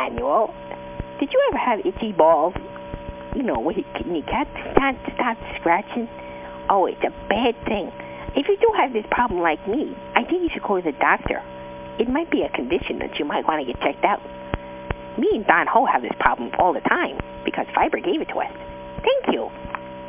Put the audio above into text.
Emmanuel, did you ever have itchy balls? You know, when you, you can't start, scratching? Oh, it's a bad thing. If you do have this problem like me, I think you should call the doctor. It might be a condition that you might want to get checked out. Me and Don Ho have this problem all the time because Phiber gave it to us.